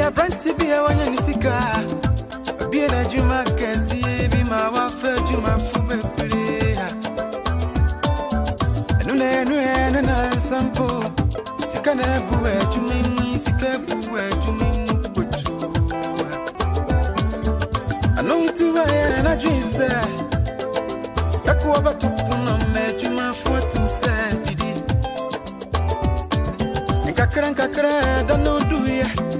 Maybe a brand to be a one in Sika. Be an Ajuma Cassie, be my wafer, Juma Fube Purea. And on a new hand and a sample. Tikana Bue, Jumi, Sika Bue, Jumi Putu. And o to I and a drinker. Yakuaba to Puna, Majuma Fortune said, Kakran Kakra, don't know do ya.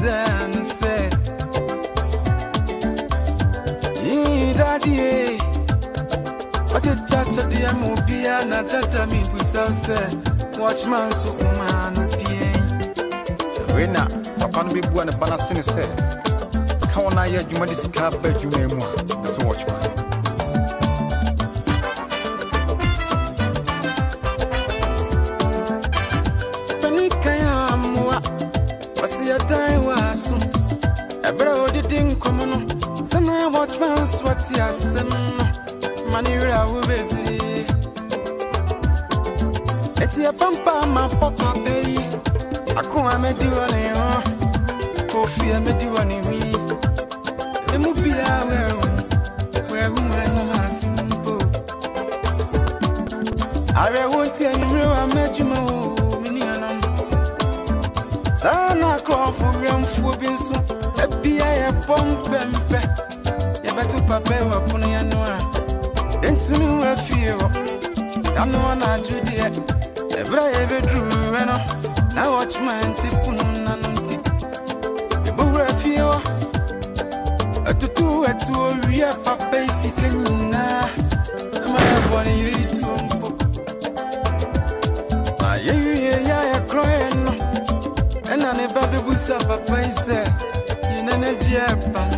zanse idadie wachechacha dia mubia na tata mibusase watchman so umano bien wena papa no bɛbua ne ba no se no sɛ ka wɔ no ayɛ adwuma de sika ba adwuma mu a ɛsɛ watchman. si asem mani wura wo bebiri eti apampa ma pɔpɔ peyi ako a medi wɔ ne ho kofi a wɔ ne wi emu bia wɛhu wɛhu wɛna ma asem mpo awɛ wo nti anwummerɛ wa mɛdwuma o. Menianom saa na akorɔmfo werɛmfuo bi nso papa no a hɔ da no deɛ ɛberɛ a pono na no nti yɛbɛwura fie hɔ atutu atuo wie papa yi sika nyinaa na ma yɛbɔ ne yere tuo mpo na yɛwie yɛ a yɛkorɔ yɛ no ɛna ne ba bɛbusa papa yi sɛ yɛnɛ ne deɛ ba ne sɛn fii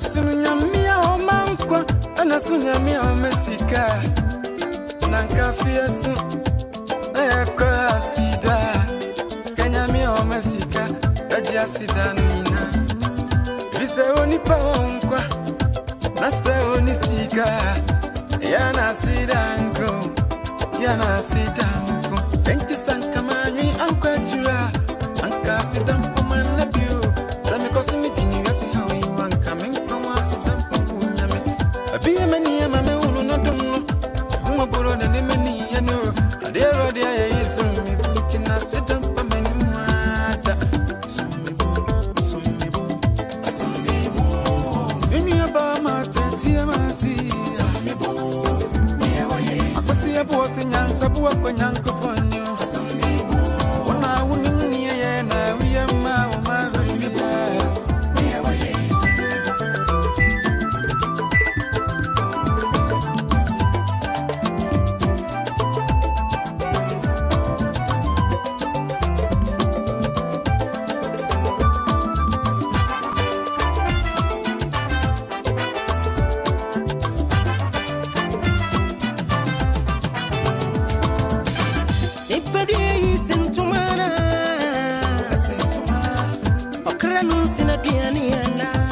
Just soon, Yamia, oh, manqua, and as soon as me, oh, Messica, Nanka, fierce, eh, I cross, Sida, Kanyami, oh, Messica, Radiasida, Mina. Vise onipa nasa onisika yana sidanko yana sidanko enti sankamani nyansa bu ɔkra no nsi na